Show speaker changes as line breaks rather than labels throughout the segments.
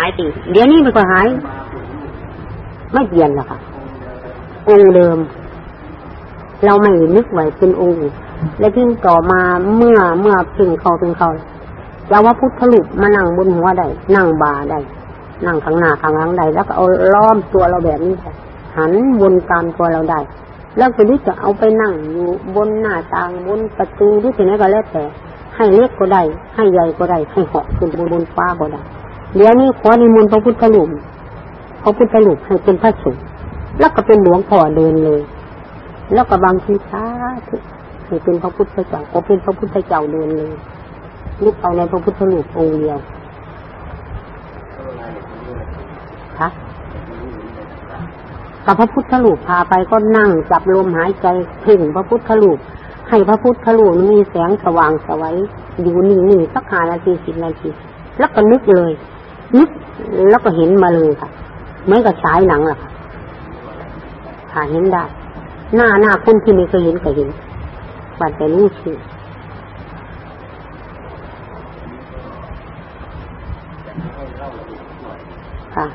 หายจริงเดี๋ยวนี้มันก็หาย ไม่เปลี่ยนหรอกค่ะ องค์เดิม เราไม่นึกไว้เป็นองค์ และที่ต่อมาเมื่อเมื่อพึงเขาพึงเขาเราว่าพุทธลูกมานั่งบนหัวได้นั่งบาได้นั่งข้างหน้าข้างหลังได้แล้วก็เอาล้อมตัวเราแบบนี้หันวนตามตัวเราได้ แล้วก็นี้จะเอาไปนั่งอยู่บนหน้าต่างบนประตูหรือที่ไหนก็แล้วแต่ ให้เล็กก็ได้ ให้ใหญ่ก็ได้ ให้เหาะขึ้นบนบนฟ้าก็ได้ เดี๋ยวนี้ขอนิมนต์พระพุทธรูปพระพุทธรูปให้เป็นพระสงฆ์แล้วก็เป็นหลวงพ่อเดินเลย แล้วก็บางทีช้าให้เป็นพระพุทธเจ้าก็เป็นพระพุทธเจ้าเดินเลยนึกเอาในพระพุทธรูปองค์เดียวคะกับพระพุทธรูปพาไปก็นั่งจับลมหายใจถึงพระพุทธรูปให้พระพุทธรูปมีแสงสว่างสวัยอยู่นิ่งๆสักห้านาทีสิบนาทีแล้วก็นึกเลย นึกแล้วก็เห็นมาเลยค่ะ เหมือนกับฉายหนังล่ะค่ะเห็นได้ หน้าหน้าคนที่ไม่เคยเห็นก็เห็นบัดแต่รู้ชื่อค่ะ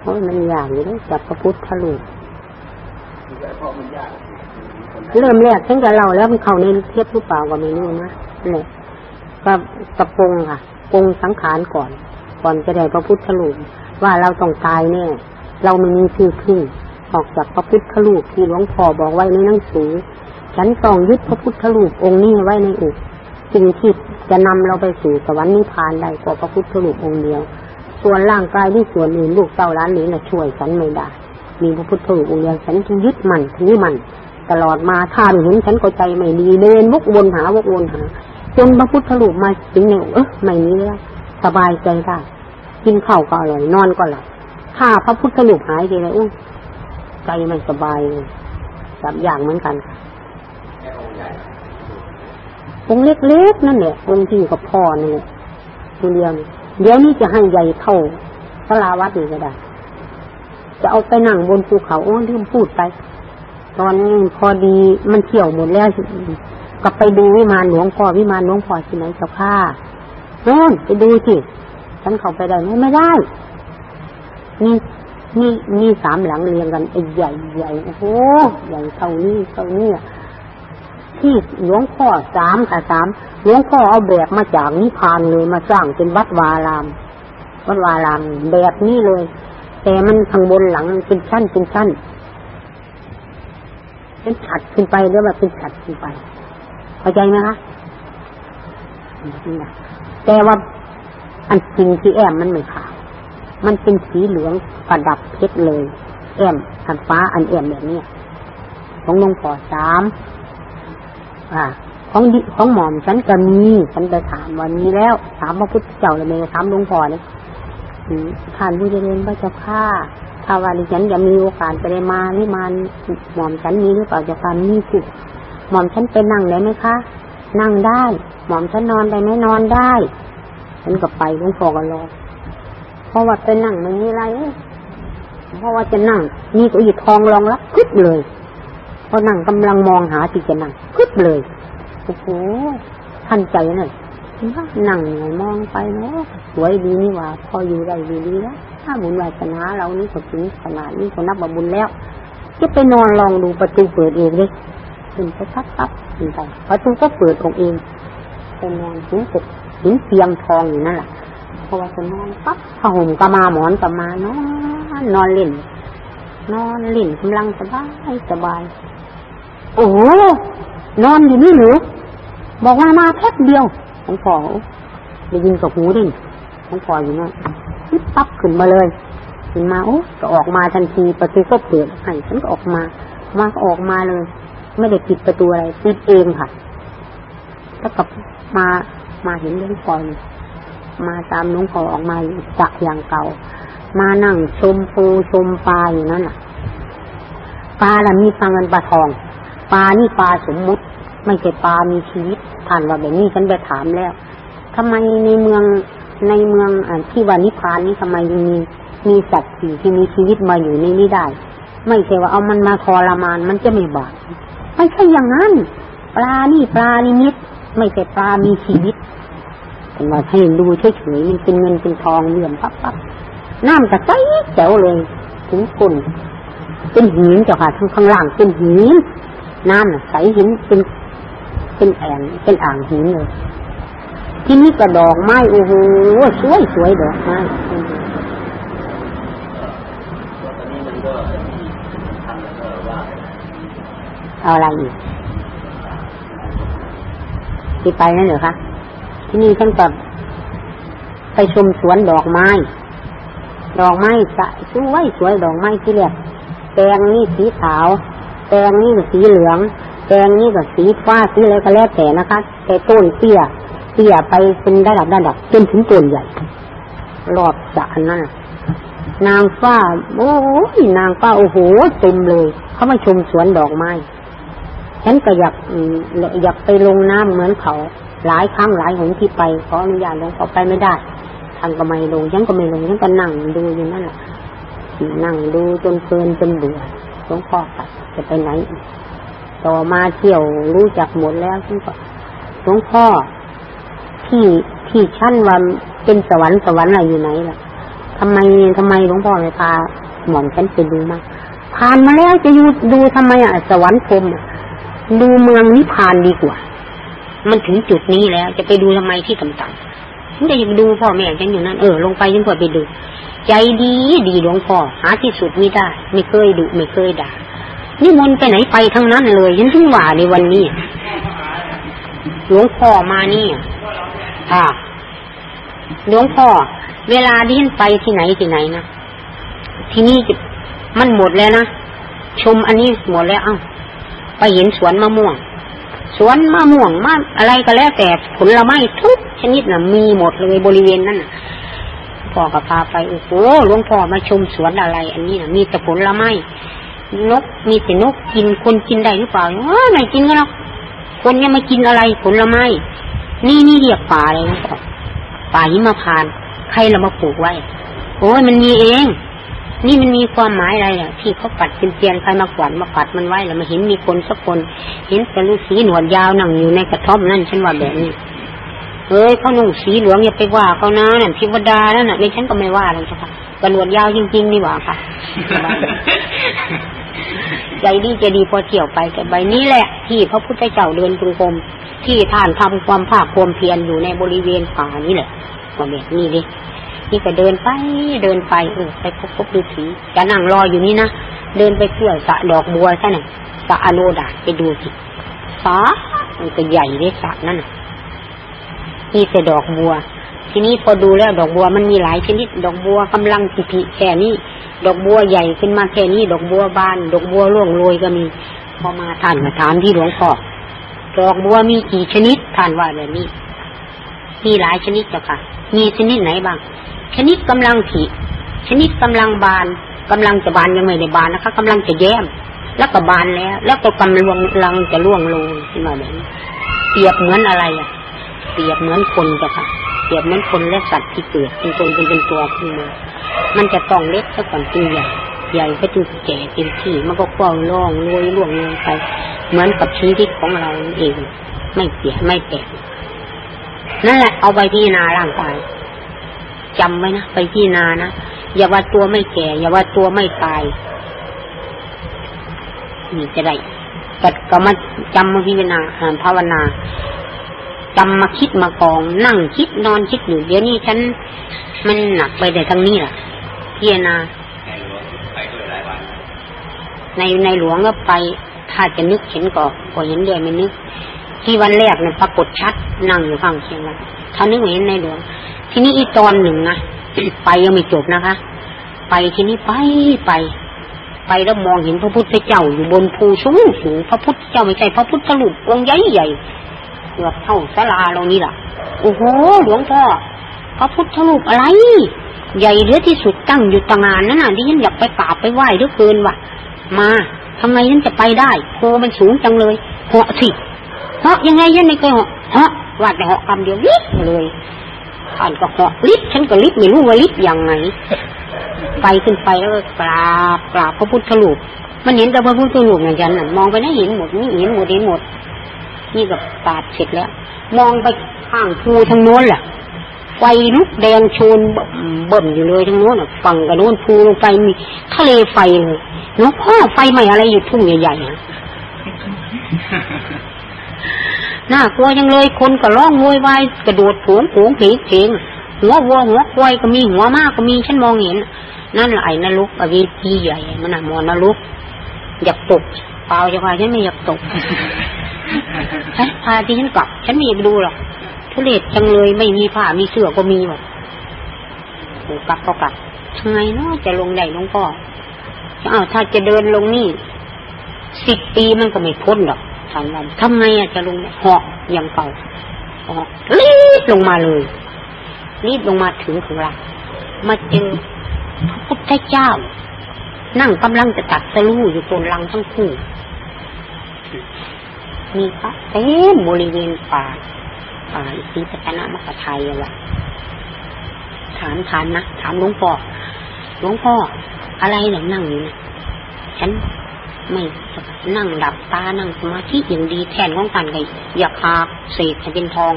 เพราะมันยากอยู่ด้วยจับพระพุทธรูป เริ่มแรกตั้งแต่เราแล้วมันเข้าในเทียบรูปเปล่าก็ไม่รู้นะเนี่ยก็กระปงค่ะปงสังขารก่อน ก่อนจะได้พระพุทธรูปว่าเราต้องตายแน่เราไม่มีที่พึ่งออกจากพระพุทธรูปที่หลวงพ่อบอกไว้ในหนังสือ ฉันต้องยึดพระพุทธรูปองค์นี้ไว้ในอกสิ่งที่จะนำเราไปสู่สวรรค์นิพพานได้ก็พระพุทธรูปองค์เดียว ส่วนร่างกายที่ส่วนอื่นลูกเต้าล้านนี้นะช่วยฉันไม่ได้ มีพระพุทธรูปองค์เดียวฉันจึงยึดมันทีนี้มัน ตลอดมาท่านเห็นฉันก็ใจไม่ดีเดินวกวนหาวกวนหาจนพระพุทธรูปมาถึงในเออไม่นี้แล้วสบายใจได้กินข้าวก็อร่อยนอนก็หลับถ้าพระพุทธรูปหายไปเลยอุ้ใจไม่สบายเลยจับอย่างเหมือนกันองเล็กๆนั่นแหละองที่กับพ่อนี่ตัวเดียวเดี๋ยวนี้จะให้ใหญ่เท่าพระลาวัดนี่ก็ได้ จะเอาไปนั่งบนภูเขาโอ้ที่พูดไป ตอนนี้พอดีมันเที่ยวหมดแล้วกลับไปดูวิมานหลวงพ่อวิมานหลวงพ่อที่ไหนเจ้าค่ะโน่นไปดูสิฉันเข้าไปได้ไหมไม่ได้นี่นี่นี่สามหลังเรียงกันไอ้ใหญ่ใหญ่โอ้โหใหญ่เท่านี้เท่านี้ที่หลวงพ่อสามค่ะสามหลวงพ่อเอาแบบมาจากนิพพานเลยมาสร้างเป็นวัดวาราม วัดวารามแบบนี้เลย แต่มันข้างบนหลังเป็นชั้นเป็นชั้น เป็นฉัดขึ้นไปหรือว่าเป็นฉัดขึ้นไปเข้าใจไหมคะแต่ว่าอันจริงที่แอมมันไม่ขาวมันเป็นสีเหลืองประดับเพชรเลย แอมอันฟ้าอันแอมแบบนี้ของหลวงพ่อสามอ่าของดิของหม่อมฉันก็มีฉันไปถามวันนี้แล้วถามพระพุทธเจ้าเลยไมถามหลวงพ่อเนี่ยท่านผู้เจริญพระเจ้าข้า ถ้าว่าดิฉันจะมีโอกาสจะได้มานี่มาหม่อมฉันมีหรือเปล่าจะการมีสิหม่อมฉันไปนั่งได้ไหมคะ นั่งได้ หม่อมฉันนอนได้ไหมนอนได้ฉันก็ไปหลวงพ่อก็รอเพราะว่าไปนั่งไม่มีอะไรเพราะว่าจะนั่งมีตัวหยิบทองรองรับคึบเลยพอนั่งกำลังมองหาที่จะนั่งคึบเลยโอ้โหท่านใจนั่นนั่งไงมองไปเนาะสวยดีนี่ว่า พออยู่ได้ดีดีแล้ว ถ้าบุญวาสนาเรานี่ก็ถึงขนาดนี้ก็นับว่าบุญแล้วจะไปนอนลองดูประตูเปิดเองเลยขึ้นไปทับทับขึ้นไปประตูก็เปิดของเองไปนอนถึงตึกถึงเตียงทองอยู่นั่นแหละพอจะนอนปั๊บผ้าห่มก็มาหมอนก็มานอนนอนเล่น นอนเล่นกำลังสบายสบาย โอ้โหนอนอยู่นี่หรือบอกว่ามาแป๊บเดียวของพ่อได้ยินกับหูดิของพ่ออยู่นั่น ปิ๊บปั๊บขึ้นมาเลยขึ้นมาโอ้ก็ออกมาทันทีประตูก็เปิดให้ฉันก็ออกมามาก็ออกมาเลย ไม่ได้ปิดประตูอะไรปิดเองค่ะถ้ากับมามาเห็นเรื่องก่อมาตามน้องพ่อออกมาจากอย่างเก่า มานั่งชมปูชมปลาอยู่นั่นแหละปลาละมีปลาเงินปลาทองปลานี่ปลาสมมุติไม่ใช่ปลามีชีวิตท่านว่าแบบนี้ฉันไปถามแล้วทำไมในเมือง ในเมืองอที่วานิพานนี้ทำไมยังมีมีสัตว์สิ่ที่มีชีวิตมาอยู่ในนี้ได้ ไม่ใช่ว่าเอามันมาทรมานมันจะไม่บาปไม่ใช่อย่างนั้น ปลานี่ปลานิมิตไม่ใช่ปลามีชีวิตเป็นว่าให้ดูเฉยๆมันเป็นเงินเป็นทองเหลื่อมปั๊บปั๊บน้ำจะใสแจ๋วเลยถึงคนเป็นหินเจ้าค่ะทั้งข้างล่างเป็นหินน้ำใสหินเป็นเป็นแอ่งเป็นอ่างหินเลย ที่นี่กระดอกไม้โอ้โหสวยสวยดอกไม้เอาอะไรอีกที่ไปนั่นเหรอคะที่นี่ท่านกับไปชมสวนดอกไม้ ดอกไม้สสวยสวยดอกไม้ที่เรียกแตงนี่สีขาวแตงนี่ก็สีเหลืองแตงนี่ก็สีฟ้าสีอะไรก็แล้วแต่นะคะ แต่ต้นเตี้ย ตี้ยไปเป็นระดับระดับจนถึงต้นใหญ่ รอบสะนั่นนางฟ้า โอ้ยนางฟ้าโอ้โหเต็มเลย เขามาชมสวนดอกไม้ฉันก็อยากอยากไปลงน้ำเหมือนเขาหลายครั้งหลายหนที่ไปขออนุญาตลงเขาไปไม่ได้ทางก็ไม่ลงฉันก็ไม่ลงฉันก็นั่งดูอยู่นั่นแหละนั่งดูจนเพลินจนเบื่อหลวงพ่อไปจะไปไหน ต่อมาเที่ยวรู้จักหมดแล้วฉันก็หลวงพ่อ ที่ที่ชั้นวันเป็นสวรรค์สวรรค์อะไรอยู่ไหนล่ะทำไมทำไมหลวงพ่อเลยพาหม่อมฉันไปดูมาผ่านมาแล้วจะอยู่ดูทำไมอะสวรรค์พรมดูเมืองนิพพานดีกว่า มันถึงจุดนี้แล้ว จะไปดูทำไมที่ต่ำๆฉันจะอยู่ดูพ่อแม่ฉันอยู่นั้นเออลงไปฉันก็ไปดู ใจดีดีหลวงพ่อหาที่สุดไม่ได้ ไม่เคยดุไม่เคยด่านี่มนไปไหนไปทั้งนั้นเลย ฉันถึงว่าในวันนี้หลวงพ่อมานี่ อ่าหลวงพ่อ เวลาที่ฉันไปที่ไหนที่ไหนนะที่นี่มันหมดแล้วนะชมอันนี้หมดแล้วเอ้าไปเห็นสวนมะม่วง สวนมะม่วงมะอะไรก็แล้วแต่ผลไม้ทุกชนิดน่ะ มีหมดเลยบริเวณนั้นพ่อก็พาไปโอ้โหหลวงพ่อมาชมสวนอะไร อันนี้นะมีแต่ผลไม้นกมีแต่นกกินคนกินได้หรือเปล่าอ๋อไหนกินกันหรอกคนยังไม่กินอะไรผลไม้ นี่นี่เรียกป่าอะไรนะป่าหิมพาน ใครเรามาปลูกไว้ โอ้ยมันมีเอง นี่มันมีความหมายอะไรอะที่เขาปัดเป็นเตียนใครมาขวัญมาปัดมันไว้แล้วมาเห็นมีคนสักคน เห็นแต่ลูกสีหนวดยาวนั่งอยู่ในกระท่อมนั่นฉันว่าแบบนี้เอ้ยเขาหนุ่งสีเหลืองอย่าไปว่าเขานะนั่นพิวดานั่นน่ะในฉันก็ไม่ว่าเลยจ้ะค่ะกระหนวดยาวจริงๆนี่หว่าค่ะใจดีจะดีพอเที่ยวไปแต่ใบนี้แหละ ที่พระพุทธเจ้าเดินจงกรม ที่ท่านทำความภาคความเพียรอยู่ในบริเวณป่านี้แหละมาแบบนี้ดินี่ก็เดินไปเดินไปเออไปพบพบดูสีจะนั่งรออยู่นี่นะเดินไปเที่ยวสะดอกบัวใช่ไหมสะอโนดาไปดูสิสามันก็ใหญ่เลยสะนั่นนี่แต่ดอกบัว ทีนี้พอดูแล้วดอกบัวมันมีหลายชนิด ดอกบัวกำลังสิผิแค่นี้ดอกบัวใหญ่ขึ้นมาแค่นี้ ดอกบัวบาน ดอกบัวร่วงโรยก็มี พอมาท่านมาถามที่หลวงพ่อ ดอกบัวมีกี่ชนิดท่านว่าแบบนี้ มีหลายชนิดจ้ะค่ะ มีชนิดไหนบ้าง ชนิดกำลังผีชนิดกำลังบานกำลังจะบานยังไม่ได้บานนะคะกำลังจะแย้ม แล้วก็บานแล้ว แล้วก็กำลังจะล่วงลงขึ้นมาแบบนี้เปรียบเหมือนอะไรอะ เปรียบเหมือนคนจ้ะค่ะ เปรียบเหมือนคนและสัตว์ที่เกิดเป็นคนเป็นเป็นตัวขึ้นมา มันจะต้องเล็กซะก่อนจึงใหญ่ใหญ่ก็จึงแก่เต็มที่มันก็กว้างล่องรวยล่วงลงไป เหมือนกับชีวิตของเราเอง ไม่เปลี่ยนไม่แก่นั่นแหละเอาไปที่นาร่างกายจำไว้นะไปที่นานะอย่าว่าตัวไม่แก่ อย่าว่าตัวไม่ตายนี่จะได้กัดก็มาจำมาพิจารณาภาวนาจำมาคิดมากอง นั่งคิดนอนคิดอยู่เดี๋ยวนี้ฉันมันหนักไปแต่ทั้งนี้แหละพิจารณาในในหลวงก็ไป ถ้าจะนึกเห็นก็ก็เห็นเดียไม่นึก ที่วันแรกเนี่ยปรากฏชัดนั่งอยู่ข้างเคียงกันถ้านึกเห็นในหลวงทีนี้อีตอนหนึ่งนะไปยังไม่จบนะคะ ไปทีนี้ไปไป ไปแล้วมองเห็นพระพุทธเจ้าอยู่บนภูสูงสูงพระพุทธเจ้าไม่ใช่พระพุทธรูปองค์ใหญ่ใหญ่เกือบเท่าสลาเรานี่แหละโอ้โหหลวงพ่อพระพุทธรูปอะไร ใหญ่เลือที่สุดตั้งอยู่ต่างานนั่นน่ะที่ฉันอยากไปกราบไปไหว้ด้วยเกินว่ะ มาทำไมฉันจะไปได้โพมันสูงจังเลยเหาะสิเหาะยังไงยันไม่เคยเหาะเหาะว่าแต่เหาะคำเดียววิ่เลยท่านก็เหาะลิฟฉันก็ลิฟไม่รู้ว่าลิฟยังไงไปขึ้นไปแล้วก็กราบกราบพระพุทธรูปมันเห็นแต่พระพุทธรูปอย่างนั้นมองไปนะเห็นหมดนี่เห็นหมดเห็นหมด นี่กับปาดเสร็จแล้ว มองไปข้างภูทางโน้นแหละ ไฟลุกแดงโชนเบิ่มอยู่เลยทั้งโน้นฝั่งกับโน้นภูลงไปมีทะเลไฟเลยหลวงพ่อไฟใหม่อะไรอยู่ทุ่งใหญ่ๆนะน่ากลัวยังเลยคนก็ร้องโวยวายกระโดดโผงโผงผีเพงหัววัวหัวควายก็มีหัวมากก็มีฉันมองเห็น นั่นแหละไอ้นรกอเวทีใหญ่มันอะมอนรกอยากตกเปล่าจะพาฉันไม่อยากตกพาที่ฉันกลับฉันไม่อยากดูหรอก ทุเรศจังเลยไม่มีผ้ามีเสื้อก็มีหมดกลับก็กลับทำไงเนาะจะลงได้หลงพ่ออ้าวถ้าจะเดินลงนี่สิบปีมันก็ไม่พ้นหรอกทานวันทำไงอะจะลงเหาะอย่างเก่าเหาะรีบลงมาเลย รีบลงมาถึงของเรามาเจอพระพุทธเจ้า นั่งกำลังจะตัดสรู้อยู่ตรงลังทั้งคู่มีพระเต็มบริเวณป่า ป่าอิสิปตนะมกไทยอะวะถามถามนะถามหลวงพ่อหลวงพ่ออะไรเหรอนั่งอยู่นะฉันไม่นั่งหลับตานั่งสมาธิอย่างดีแทนของกันไงอย่ากคาเศษให้เป็นทอง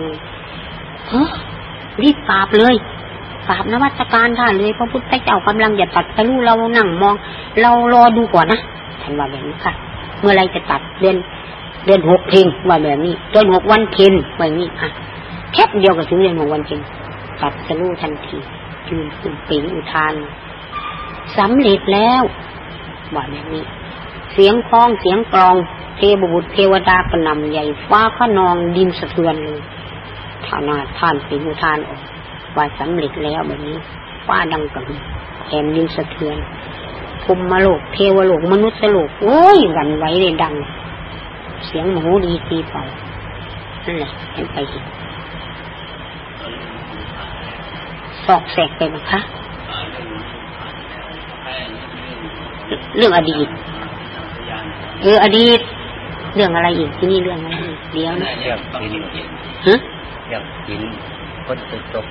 เฮ้รีบกราบเลยกราบนวัตการท่านเลยพระพุทธเจ้ากำลังจะตัดไปรู้เรานั่งมอง เรารอดูก่อนนะท่านว่าแบบนี้ค่ะ เมื่อไรจะตัดเดือน เดือนหกเพลงว่าแบบนี้เดือนหกวันเพลงแบบนี้อะแค่เดียวกับถึงเดือนหกวันเพลงตัดจะรู้ทันทียืนขึ้นปีอุทานสำเร็จแล้วว่าแบบนี้ เสียงคล้องเสียงกลองเทวบุตรเทวดากระนำใหญ่ฟ้าขนองดินสะเทือนเลยท่านาท่านปีอุทานออกว่าสำเร็จแล้วแบบนี้ฟ้าดังกับแผ่นดินสะเทือนภูมิโลกเทวโลกมนุษย์โลกโอ้ยกันไหวเลยดัง เสียงหมูดีตีเป่านั่นแหละเห็นไปเห็นสอกแสกไปไหมคะเรื่องอดีต เออ อดีต เรื่องอะไรอีกที่นี่เรื่องอะไรอีกเดี๋ยวนะ
เรื่องหิน
ฮะ
เรื่องหินคนจะตก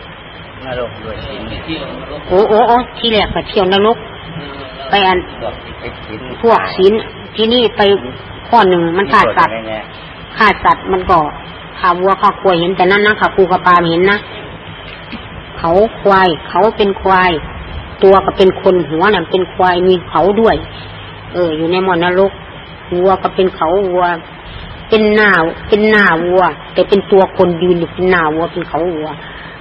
นรกด้วยหิน
โอ้โอ้โอ้ที่แรกไปเที่ยวนรกไปอัน
พวกที่เป็นหิน
พวกศีลที่นี่ไป ข้อหนึ่งมันขาดสัตว์
แน่
ฆ่าสัตว์มันก็ฆ่าวัวฆ่าควายเห็นแต่นั้นนะฆ่าปูกับปลาไม่เห็นนะเขาควาย เขาเป็นควาย ตัวก็เป็นคนหัวน่ะเป็นควายมีเขาด้วย เออ อยู่ในมอนนรกวัวก็เป็นเขาวัว เป็นหน้าเป็นหน้าวัว แต่เป็นตัวคนยืนอยู่เป็นหน้าวัวเป็นเขาวัว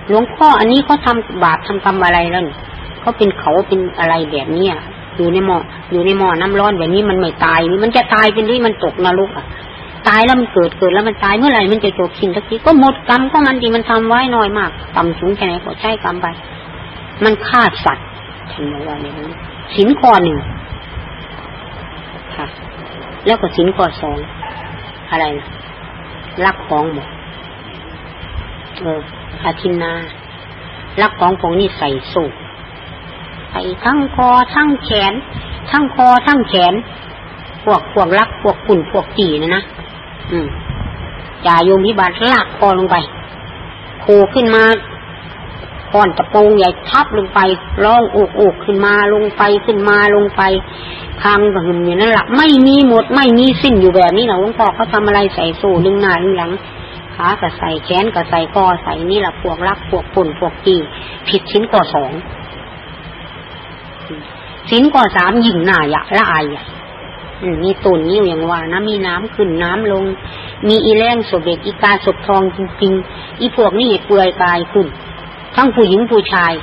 หลวงพ่ออันนี้เขาทำบาปทำกรรมอะไรแล้วนี่เขาเป็นเขาเป็นอะไรแบบเนี้ย อยู่ในหม้ออยู่ในหม้อน้ำร้อนแบบนี้มันไม่ตายมันจะตายเป็นที่มันตกนรกอะ ตายแล้วมันเกิดเกิดแล้วมันตายเมื่อไหร่มันจะจบสิ้นสักทีก็หมดกรรมก็มันดีมันทำไว้น้อยมากต่ำสูงแค่ไหนก็ใช้กรรมไป มันฆ่าสัตว์ฉันบอกว่าอย่างนี้สินข้อหนึ่งค่ะ แล้วก็สินข้อสองอะไรนะรักของหมดเอออาทินนารักของของนี่ใส่สูบ ใส่ทั้งคอทั้งแขน ทั้งคอทั้งแขน พวกพวกรักพวกขุ่นพวกจีนะนะอืมจ่าโยมพิบาลลากคอลงไปโผล่ขึ้นมาก่อนตะโปงใหญ่ทับลงไปร้องโอกโอกขึ้นมาลงไปขึ้นมาลงไปทางกระหึ่มอย่างนั้นหละไม่มีหมดไม่มีสิ้นอยู่แบบนี้นะหลวงพ่อเขาทำอะไรใส่โซ่ดึงหน้าดึงหลังขาก็ใส่แขนก็ใส่คอใส่นี่แหละพวกรักพวกปุ่นพวกจีผิดชิ้นก่อสอง ชิ้นก่อสามยิงหน้ายะละอายอะมีตุนนิ้วอย่างว่านะมีน้ำขึ้นน้ำลง มีอีแรงศพเด็กอีกาศพทองจริงๆ อีพวกนี่เปลือยกายขึ้น ทั้งผู้หญิงผู้ชาย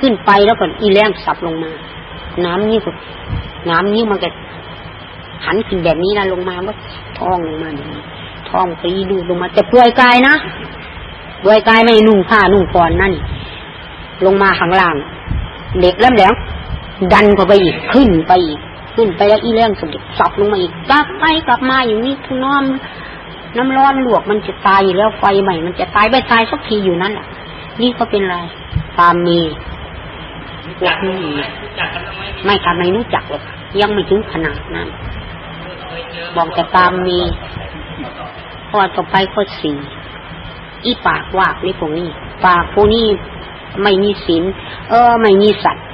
ขึ้นไปแล้วก็อีแรงสับลงมา น้ำนี่ก็น้ำนี่มันก็หันขึ้นแบบนี้นะลงมาว่าท้องลงมาอย่างนี้ท้องตีดูลงมาแต่เปลือยกายนะเปลือยกายไม่นุ่งผ้านุ่งก่อนนั่นลงมาข้างล่างเด็กแล้วแหลม ดันเข้าไปอีกขึ้นไปอีกขึ้นไปแล้วอีแรงสุดสับลงมาอีกกลับไปกลับมาอยู่นี่ทุนอมน้ำร้อนลวกมันจะตายอยู่แล้วไฟใหม่ มันจะตายไม่ตายสักทีอยู่นั่นแหละนี่ก็เป็นไรตามมีพวกนี้ไม่ทำไม่รู้จักหรอกยังไม่ถึงขนาดนั้นบอกจะตามมีข้อต่อไปข้อสี่อีปากวากนี่พวกนี้ ปากพวกนี้ไม่มีศีลเออ ไม่มีสัตว์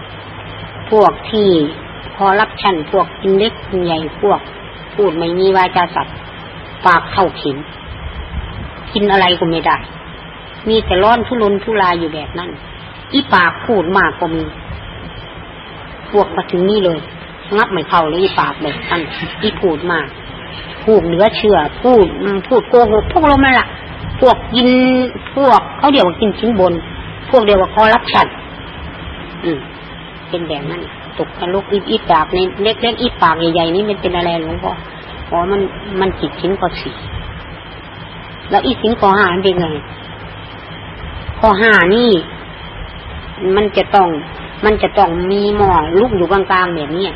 พวกที่พอรับชันพวกกินเล็กกินใหญ่พวก พูดไม่มีวาจาสัตว์ปากเท่าขิน กินอะไรก็ไม่ได้ มีแต่ร้อนทุรนทุรายอยู่แบบนั้น อีปากพูดมากก็มีพวกมาถึงนี่เลยงับไม่เข้าเลยอีปากแบบนั้นอีพูดมาก พูดเหลือเชื่อ พูดพูดโกหกพวกเราไม่ละพวกกินพวกเขาเดียวกินชิ้นบน พวกเดียวว่าคอรับชัดอืม เป็นแบบนั้นตกนลูกอีอีปากในเล็กๆอีปากใหญ่ๆนี่มันเป็นอะไรหลวงพ่ออ๋อมันมันจิตชิ้นก็สี่แล้วอีสินข้อห้าเป็นไงข้อห้านี่ มันจะต้อง มันจะต้องมีหมอลุกอยู่กลางๆแบบนี้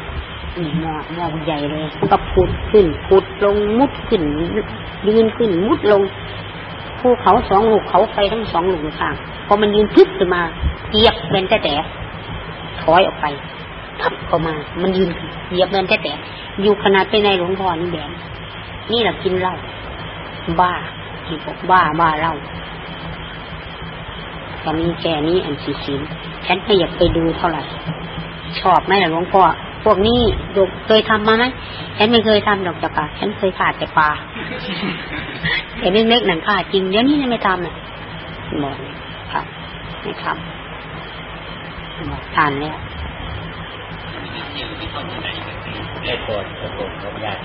นี่หมอหมอใหญ่เลยก็พุดขึ้นพุดลงมุดขึ้นยืนขึ้นมุดลงภูเขาสองลูกเขาไฟทั้งสองหลูกข้างพอมันยืนพึบขึ้นมาเกียบเป็นแต่แต่ ถอยออกไปทับเข้ามา มันยืนเหยียบเป็นแต่แต่อยู่ขนาดไปในหลวงพ่อนี่แบบนี่แหละกินเหล้าบ้าที่บอกบ้าบ้าเหล้าก็มีแค่นี้อันสีสินฉันไม่อยากไปดูเท่าไหร่ชอบไหมล่ะหลวงพ่อพวกนี้เคยทำมาไหมฉันไม่เคยทำดอกจักรฉันเคยขาดแต่ปลาแต่เล็กๆหนังขาดจริงเดี๋ยวนี้ไม่ทำเลยบอกครับไม่ทำบอก ทานแล้ว
ได้โปรดโปรดเขาญาติ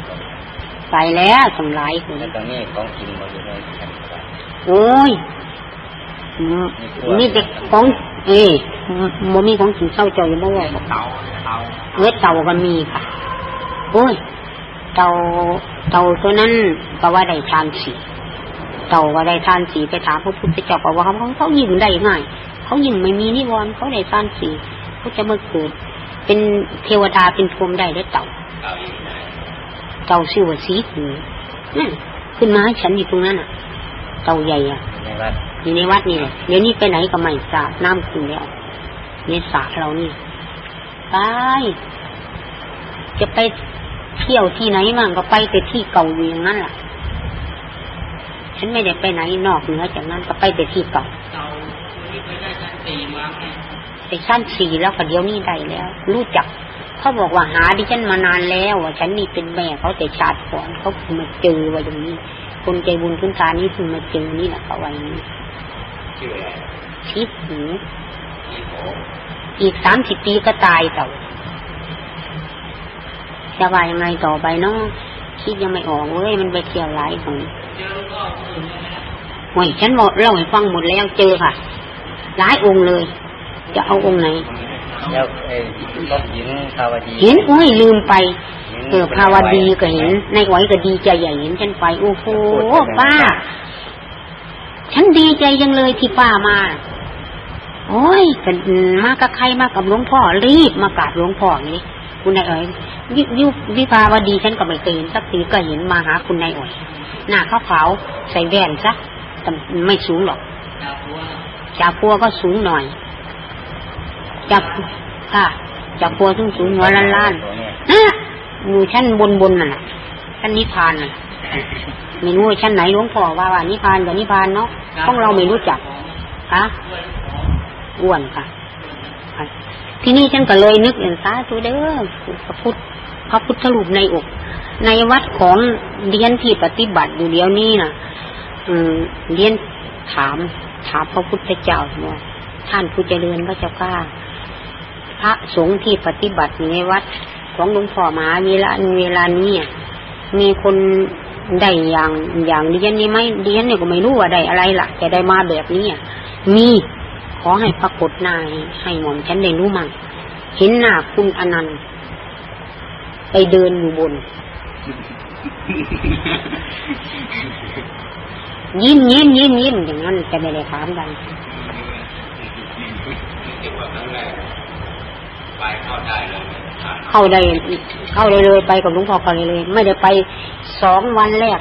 ไปแล้วสำลายคน
แล้วตอนนี้ของกินมาอยู่ในแคมป์
โอ้ยมีแต่ของ เอ้โมมีของกินเศร้าใจยังไม่ว่า
เตาเตา
เวทเต่าก็มีค่ะโอ้ยเต่าเต่าตัวนั้นก็ว่าได้ทานสีเต่าว่าได้ทานสีไปถามพระพุทธเจ้าบอกว่าเขาเขายิงได้ง่าย เขายิงไม่มีนิวรณ์เขาได้ทานสีเขาจะมาเกิด เป็นเทวดาเป็นพรหมได้ด้วยเต่าเต่าชื่อว่าสีหูนั่นขึ้นมาให้ฉันอยู่ตรงนั้นอะ เต่าใหญ่อะ
ในวัด
อยู่ในวัดนี่แหละเดี๋ยวนี้ไปไหนก็ไม่ทราบน้ำขึ้นแล้วในสระเรานี่ไปจะไปเที่ยวที่ไหนมั่งก็ไปแต่ที่เก่าอยู่อย่างนั้นแหละฉันไม่ได้ไปไหนนอกเหนือจากนั้นก็ไปแต่ที่เก่า ไปชั้นสี่แล้วก็เดี๋ยวนี้ได้แล้ว รู้จัก เขาบอกว่าหาดิฉันมานานแล้วว่าฉันนี่เป็นแม่เขาแต่ชาติก่อนเขาเพิ่งมาเจอว่าอย่างนี้ คนใจบุญทุนทานนี่เพิ่งมาเจอนี่แหละเขาไว้นี้
ชื่ออะไร
ชิดหู
ที่โห
อีกสามสิบปีก็ตายเต่าจะว่ายังไงต่อไปเนาะคิดยังไม่ออกเว้ยมันไปเที่ยวหลายของโอ้ยฉันบอกเล่าให้ฟังหมดแล้วเจอค่ะ หลายองค์เลย จะเอาองค์ไหน
แล้วไอ้รถหญิงภาวดี
เห็นโอ้ยลืมไป เออภาวดีก็เห็นในไหวก็ดีใจใหญ่เห็นฉันไปโอ้โหป้า ฉันดีใจยังเลยที่ป้ามา โอ้ยกันมากับใครมากับหลวงพ่อรีบมากราบหลวงพ่ออย่างนี้คุณนายอ๋อยยุยุวิภาวดีฉันก็ไม่เคยเห็นสักทีก็เห็นมาหาคุณนายอ๋อยหน้าขาวๆใส่แว่นซะแต่ไม่สูงหรอกจ่าพัวก็สูงหน่อย จ่าค่ะจ่าพัวสูงสูงหัวล้านล้านๆนะอยู่ชั้นบนบนน่ะชั้นนิพพานน่ะไม่รู้ว่าชั้นไหนหลวงพ่อว่าว่านิพพานกับนิพพานเนาะของเราไม่รู้จักค่ะอ้วนค่ะที่นี่ฉันก็เลยนึกอย่างสาธุเด้อพระพุทธพระพุทธรูปในอก ในวัดของเรียนที่ปฏิบัติอยู่เดี๋ยวนี้น่ะอืมเรียนถาม ถามพระพุทธเจ้าว่าท่านผู้เจริญพระเจ้าข้า พระสงฆ์ที่ปฏิบัติอยู่ในวัดของหลวงพ่อมหาเวลาเวลานี้มีคนได้อย่างอย่างเรียนนี้ไหมเรียนเนี่ยก็ไม่รู้ว่าได้อะไรล่ะจะได้มาแบบนี้มีขอให้ปรากฏนาให้ให้หม่อมฉันได้รู้มั่งเห็นหน้าคุณอนันต์ไปเดินอยู่บน ยิ้มยิ้มยิ้มยิ้มอย่างนั้นจะไม่ได้ถามกัน เข้าได้เข้าได้เลยไปกับหลวงพ่อกันเลย ไม่ได้ไปสองวันแรก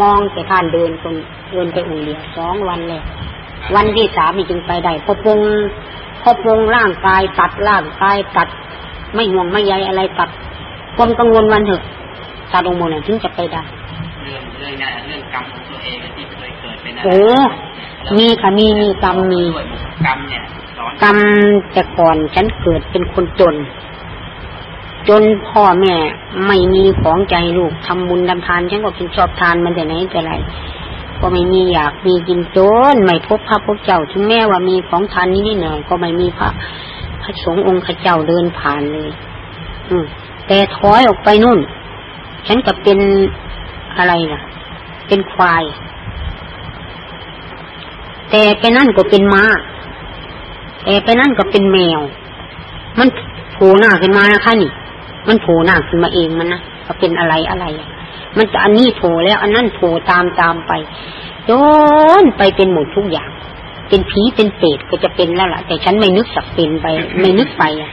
มองแต่ท่านเดินคนเดินไปองค์เดียวสองวันแรกวันที่สามนี่จึงไปได้พอปรงพอปรงร่างกายตัดร่างกายตัด ไม่ห่วงไม่ใยอะไรตัดความกังวลวันเถอะตัดองค์โมเนี่ยถึงจะไปได้
เรื่องเรื่องนั้นเรื่องกรรมของตัวเองที่เคยเกิดเป็นอะไร
โอ้มีค่ะมีมีกรรมมี
ด้วยกรรมเนี่ยสอน
กรรมแต่ก่อนฉันเกิดเป็นคนจน จนพ่อแม่ไม่มีของใจลูกทำบุญทำทานฉันก็เป็นชอบทานมันแต่ไหนแต่ไรก็ไม่มีอยากมีกินจนไม่พบพระพุทธเจ้าถึงแม้ว่ามีของทานนิดหน่อยก็ไม่มีพระพระสงฆ์องค์ข้าเจ้าเดินผ่านเลย อืมแต่ถอยออกไปนู่น ฉันก็เป็นอะไรล่ะ เป็นควาย แต่ไปนั่นก็เป็นม้า แต่ไปนั่นก็เป็นแมว มันโผล่หน้าขึ้นมานะคะนี่ มันโผล่หน้าขึ้นมาเองมันนะก็เป็นอะไรอะไร มันจะอันนี้โผล่แล้วอันนั้นโผล่ตามตามไปโดนไปเป็นหมดทุกอย่าง เป็นผีเป็นเปรตก็จะเป็นแล้วล่ะ แต่ฉันไม่นึกสักเป็นไป ไม่นึกไปอะ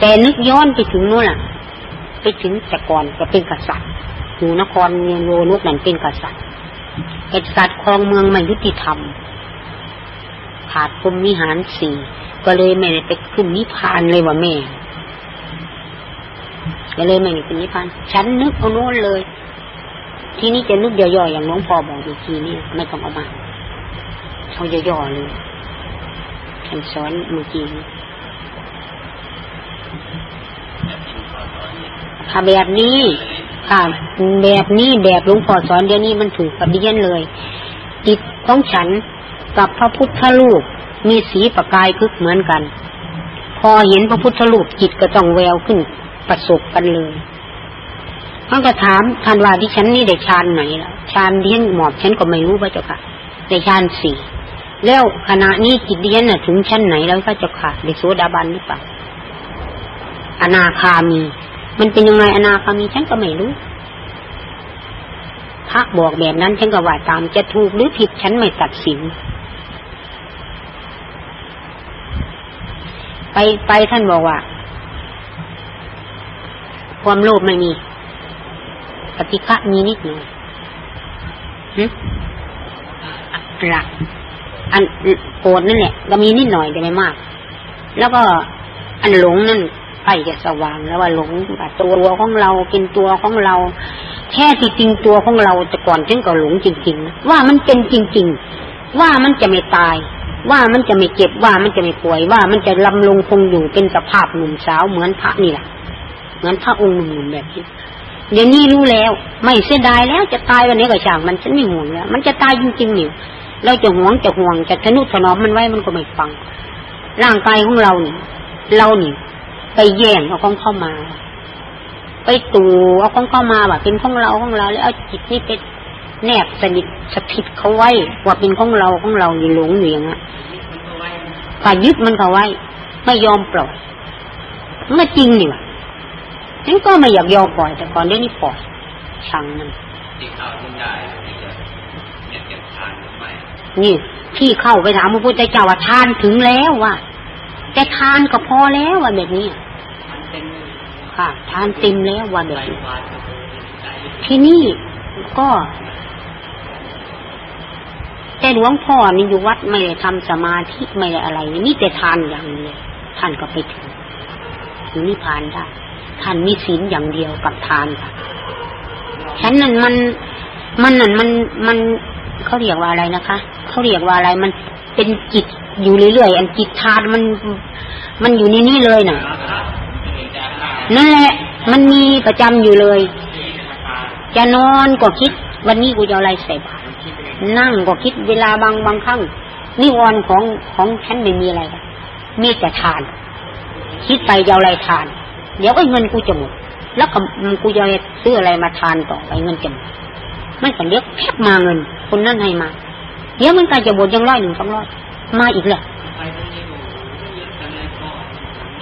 แต่นึกย้อนไปถึงโน่นล่ะ ไปถึงแต่ก่อนก็เป็นกษัตริย์อยู่นครเมียนโลนุกนั่นเป็นกษัตริย์กษัตริย์ครองเมืองไม่ยุติธรรม ขาดพรมมิหารสี่ก็เลยไม่ได้ไปขึ้นนิพพานเลยว่าแม่ก็เลยไม่ได้ขึ้นนิพพานฉันนึกเอาโน้นเลย ทีนี้จะนึกย่อๆอย่างหลวงพ่อบอกเมื่อกี้นี่ไม่ต้องเอามาเอาย่อๆเลยฉันสอนเมื่อกี้ค่ะแบบนี้ค่ะแบบนี้แบบหลวงพ่อสอนเดี๋ยวนี้มันถูกกับเดียนเลยจิตของฉัน กับพระพุทธรูปมีสีประกายคึกเหมือนกัน พอเห็นพระพุทธรูปจิตก็ต้องแววขึ้นประสบกันเลยเขาก็ถามท่านว่าที่ฉันนี่ได้ฌานไหนล่ะฌานเดียนหมอบฉันก็ไม่รู้พระเจ้าค่ะได้ฌานสี่แล้วขณะนี้จิตเดียนน่ะ ถึงชั้นไหนแล้วพระเจ้าค่ะได้โสดาบันหรือเปล่าอนาคามี มันเป็นยังไงอนาคามีฉันก็ไม่รู้พระบอกแบบนั้นฉันก็ว่าตามจะถูกหรือผิดฉันไม่ตัดสิน ไปไปท่านบอกว่า ความโลภไม่มี ปฏิฆะมีนิดหน่อยหลักอันโกรธนั่นแหละก็มีนิดหน่อยแต่ไม่มาก แล้วก็อันหลงนั่นไปจะสว่างแล้วว่าหลงตัวของเราเป็นตัวของเราแค่ที่จริงตัวของเราแต่ก่อนฉันก็หลงจริง ๆ ว่ามันเป็นจริง ๆ ว่ามันจะไม่ตาย ว่ามันจะไม่เจ็บว่ามันจะไม่ป่วยว่ามันจะลำลงคงอยู่เป็นสภาพหนุ่มสาวเหมือนพระนี่แหละเหมือนพระองค์หนุ่มแบบนี้เดี๋ยวนี้รู้แล้ว ไม่เสียดายแล้วจะตายวันนี้ก็ช่างมันฉันไม่ห่วงแล้วมันจะตายจริงๆนี่เราจะห่วงจะห่วงจะทนุถนอมมันไว้มันก็ไม่ฟัง ร่างกายของเรานี่เรานี่ไปแย่งเอาของเข้ามา ไปตู่เอาของเข้ามาว่าเป็นของเราของเราแล้วเอาจิตนี่ไป แนบสนิทสถิตเขาไว้ว่าเป็นของเราของเราอยู่หลงอยู่อย่างนั้นฝ่ายยึดมันเขาไว้ ไม่ยอมปล่อยมันจริงนี่วะฉันก็ไม่อยากยอมปล่อย แต่ก่อนเดี๋ยวนี้ปล่อยช่างมันที่เข้าถึงได้จะเก็บทานหรือไม่นี่พี่เข้าไปถามพระพุทธเจ้าว่าทานถึงแล้วว่ะแต่ทานก็พอแล้วว่าแบบนี้ค่ะ ทานเต็มแล้วว่าแบบนี้ที่นี่ก็ แต่หลวงพ่อนี่อยู่วัดไม่ได้ทำสมาธิไม่ได้อะไรนี่แต่ทานอย่างเดียวท่านก็ไปถึงถึงนิพพานได้ท่านมีศีลอย่างเดียวกับทานค่ะฉันนั่นมันมันนั่นมันมันเขาเรียกว่าอะไรนะคะเขาเรียกว่าอะไรมันเป็นจิตอยู่เรื่อยๆอันจิตทานมัน มันอยู่ในนี้เลยน่ะนั่นแหละ มันมีประจำอยู่เลย จะนอนก็คิด วันนี้กูจะอะไรใส่บาตร นั่งก็คิดเวลาบางบางครั้งนิวรณ์ของของฉันไม่มีอะไรมีแต่ทาน คิดไปจะอะไรทาน เดี๋ยวไอ้เงินกูจะหมดแล้วก็กูจะซื้ออะไรมาทานต่อไปเงินจะหมดไม่ก็เรียกแคบมาเงิน คนนั่นให้มา เดี๋ยวมันก็จะหมดยังร้อยหนึ่งสองร้อยมาอีกแหละ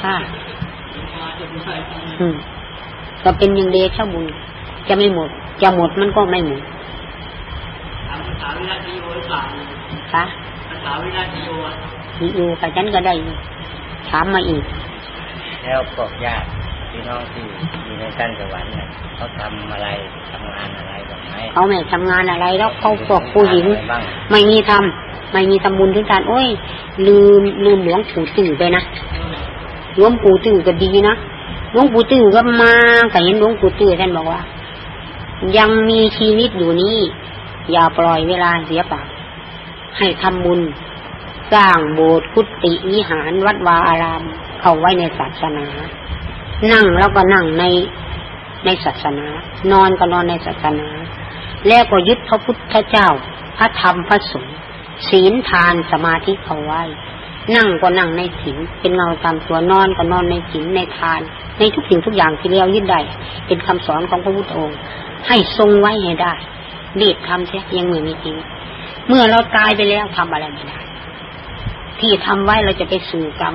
ค่ะอืมก็เป็นยังเดชบุญจะไม่หมด จะหมดมันก็ไม่หมด ภาษาวิราชโยค่ะภาษาวิราชโยอยู่กับฉันก็ได้ถามมาอีก
แล้วพวกญาติพี่น้องที่อยู่ในชั้นสวรรค์เนี่ยเขาทำอะไรทำงานอะไรบ้างไหม
เขาไม่ทำงานอะไรแล้วเขาพวกผู้หญิง ไม่มีทำไม่มีทำบุญถึงการโอ้ย ลืมลืมหลวงปู่ตื่อไปนะหลวงปู่ตื่อก็ดีนะหลวงปู่ตื่อก็มาแต่เห็นหลวงปู่ตื่อท่านบอกว่า ยังมีชีวิตอยู่นี้ อย่าปล่อยเวลาเสียเปล่าให้ทำบุญสร้างโบสถ์กุฏิวิหารวัดวาอาราม เข้าไว้ในศาสนา นั่งแล้วก็นั่งในในศาสนา นอนก็นอนในศาสนา แล้วก็ยึดพระพุทธเจ้า พระธรรมพระสงฆ์ศีลทานสมาธิเข้าไว้ นั่งก็นั่งในศีลเป็นเงาตามตัวนอนก็นอนในศีลในทาน ในทุกสิ่งทุกอย่างที่เรายึดได้เป็นคำสอนของพระพุทธองค์ ให้ทรงไว้ให้ได้ เด็ดทำเสียยังมือมีจริงเมื่อเราตายไปแล้วทำอะไรไม่ได้ ที่ทำไว้เราจะไปสู่กรรม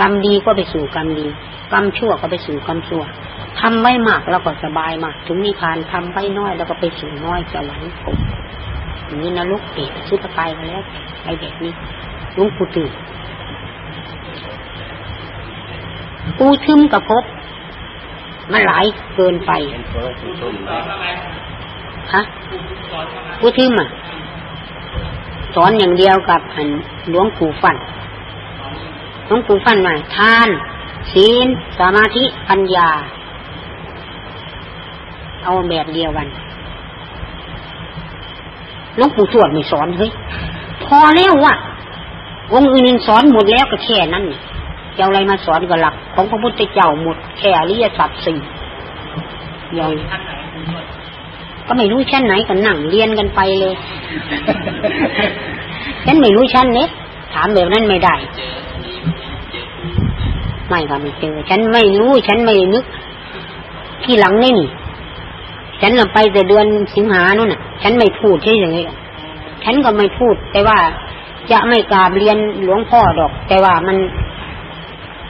กรรมดีก็ไปสู่กรรมดี กรรมชั่วก็ไปสู่กรรมชั่วทำไว้มากเราก็สบายมาก ถึงนิพพานทำไว้น้อยแล้วก็ไปสู่น้อยสวรรค์ผมนี้นรกเปรตสุตกายมาแล้วไปแบบนี้ลุงปู่ตื่นปูทึมกับพบมันหลายเกินไป ฮะปูทึมอะสอนอย่างเดียวกับอันหลวงปู่ฟันหลวงปู่ฟันว่าทาน ศีล สมาธิ ปัญญา เอาแบบเดียวกันหลวงปู่ทวดไม่สอนเฮ้ยพอแล้วว่ะองค์อื่นสอนหมดแล้วก็แค่นั้นนี่จะอาอะไรมาสอนก็หลัก ของพระพุทธเจ้าหมดแค่อริยสัจสี่ยัง ก็ไม่รู้ชั้นไหนก็นั่งเรียนกันไปเลยฉันไม่รู้ชั้นนี้ถามแบบนั้นไม่ได้ ไม่ค่ะไม่เจอ ฉันไม่รู้ ฉันไม่นึก ที่หลังนี่นี่ ฉันเราไปแต่เดือนสิงหานู่นน่ะ ฉันไม่พูดเฉยๆฉันก็ไม่พูด แต่ว่าจะไม่กราบเรียนหลวงพ่อดอก แต่ว่ามัน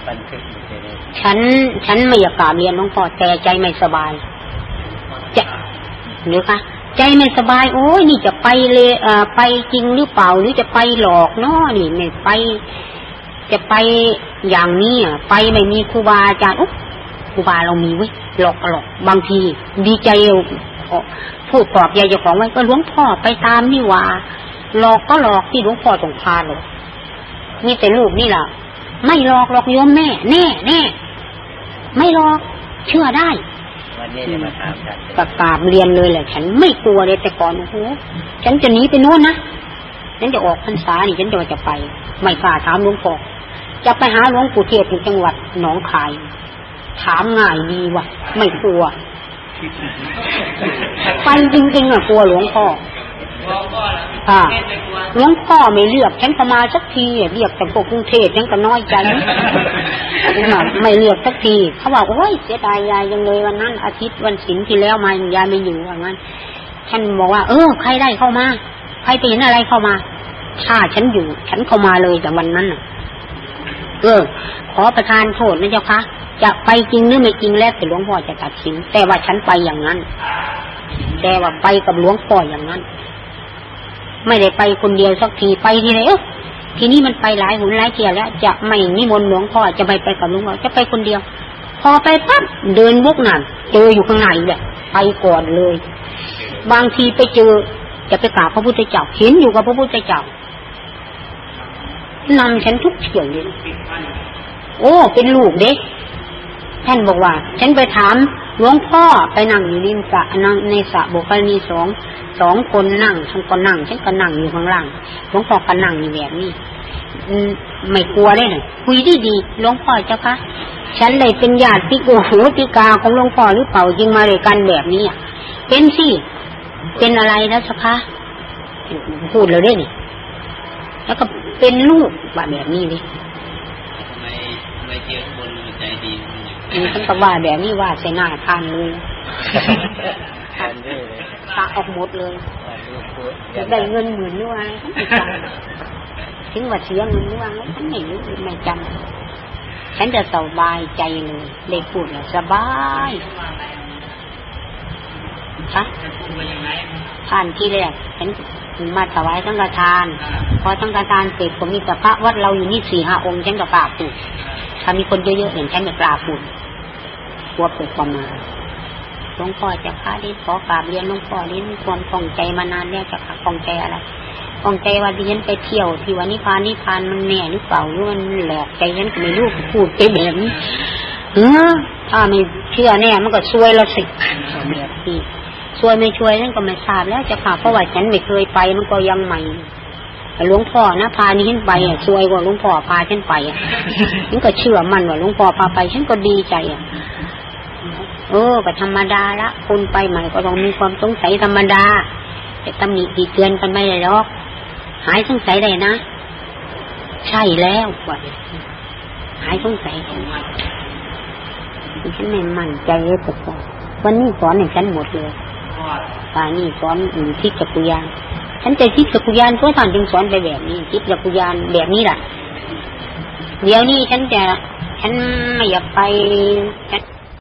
บันทึกอยู่ในนี้
ฉัน ฉันไม่อยากกราบเรียนหลวงพ่อแต่ใจไม่สบายจะ หรือคะใจไม่สบาย โอ้ยนี่จะไปเลยเอ่อไปจริงหรือเปล่าหรือจะไปหลอกเนาะนี่ไม่ไป จะไปอย่างนี้อะ ไปไม่มีครูบาอาจารย์อุ๊บครูบาเรามีเว้ยหลอกก็หลอกบางที ดีใจเอาพูดปลอบใจเจ้าของไว้ก็หลวงพ่อไปตามนี่ว่าหลอกก็หลอกที่หลวงพ่อต้องพาหลอกนี่แต่ลูกนี่แหละไม่หลอกหลอกโยมแม่แน่แน่ไม่หลอกเชื่อได้
วันนี้จะมาถามท่าน
ประกาศเรียนเลยแหละ ฉันไม่กลัวเลยแต่ก่อนโอ้โหฉันจะหนีไปโน่นนะฉันจะออกพรรษานี่ฉันจะว่าจะไป ไม่กล้าถามหลวงพ่อจะไปหาหลวงปู่เทศอยู่จังหวัดหนองคาย ถามง่ายดีว่ะไม่กลัว ไปจริงๆอะกลัวหลวงพ่อ อ่าหลวงพ่อไม่เลือกฉันก็มาสักทีอะเรียกแต่พวกกรุงเทพฉันก็น้อยใจไม่เลือกสักทีเขาบอกโอ้ยเสียดายยายยังเลยวันนั้น อาทิตย์วันศิลที่แล้วมายายไม่อยู่ว่างั้นฉันบอกว่า เออ ใครได้เข้ามา ใครไปเห็นอะไรเข้ามา ถ้าฉันอยู่ ฉันเข้ามาเลยแต่วันนั้นน่ะเออ ขอประทานโทษนะเจ้าคะจะไปจริงหรือไม่จริงแล้วแต่หลวงพ่อจะตัดสิน แต่ว่าฉันไปอย่างนั้น แต่ว่าไปกับหลวงพ่ออย่างนั้น ไม่ได้ไปคนเดียวสักทีไปทีไหนเออทีนี้มันไปหลายหุนหลายเที่ยวแล้วจะไม่นิมนต์หลวงพ่อจะไปไปกับหลวงพ่อจะไปคนเดียว พอไปปั๊บเดินวกหนันเจออยู่ข้างในอีกแบบไปก่อนเลย บางทีไปเจอจะไปกราบพระพุทธเจ้าเห็นอยู่กับพระพุทธเจ้านำฉันทุกเที่ยวเลยโอ้ เป็นลูกเด็ก ท่านบอกว่า ฉันไปถามหลวงพ่อไปนั่งอยู่ริมสระนั่งในสระบุคคลมีสองสองคนนั่งฉันก็นั่งฉันก็นั่งอยู่ข้างล่างหลวงพ่อก็นั่งอยู่แบบนี้อไม่กลัวเลยนะคุยดีดีหลวงพ่อเจ้าคะฉันเลยเป็นญาติพี่โกโหติกาของหลวงพ่อหรือเปล่าจึงมาเลยกันแบบนี้เป็นสิเป็นอะไรแล้วเจ้าคะพูดเลยได้นี่แล้วก็เป็นลูกแบบนี้ดิ
ทำไมทำไมเจอคนใจดี
อันนี้ฉันก็ว่าแบบนี้ว่าใส่หน้าทานเลย
กันด้เลย
ตาออกหมดเลยจะได้เงินหมื่นหรือว่าถึงว่าเสียเงินหรือว่าฉันไม่รู้ไม่จำฉันจะสบายใจเลยได้พูดแล้วสบายคะทานที่แรกฉันมาถวายสังฆทาน พอสังฆทานเสร็จผมมีแต่พระวัดเราอยู่นี่สี่ห้าองค์ฉันก็กราบปูถ้ามีคนเยอะๆเห็นฉันจะกราบปู กลัวเปิดประมาณหลวงพ่อจะพาดิขอกราบเรียนหลวงพ่อดิมีความคล่องใจมานานแล้วจะค่ะคล่องใจอะไรคล่องใจว่าดิฉันไปเที่ยวที่วันนิพพานนิพพานมันแน่หรือเปล่าหรือมันแหลกใจฉันก็ไม่รู้พูดไปแบบนี้เออถ้าไม่เชื่อแน่มันก็ซวยละสิแบบนี้ช่วยไม่ช่วยนั่นก็ไม่ทราบแล้วจะค่ะเพราะว่าฉันไม่เคยไปมันก็ยังใหม่หลวงพ่อนะพานี้ฉันไปอะช่วยกว่าหลวงพ่อพาฉันไปอะฉันก็เชื่อมันว่าหลวงพ่อพาไปฉันก็ดีใจอะ เออก็ธรรมดาละคนไปใหม่ก็ต้องมีความสงสัยธรรมดา แต่ตำหนิตีเตือนกันไม่ได้หรอก หายสงสัยได้นะ ใช่แล้วกว่าหายสงสัยกันฉันไม่มั่นใจเลยสักวันนี้สอนอย่างฉันหมดเลยป่านี่สอนอื่ทิศจักรยานฉันจะทิศจักรยานเพราะท่านจึงสอนไปแบบนี้ทิศจักรยานแบบนี้แหละเดี๋ยวนี้ฉันจะฉันไม่อยากไปฉัน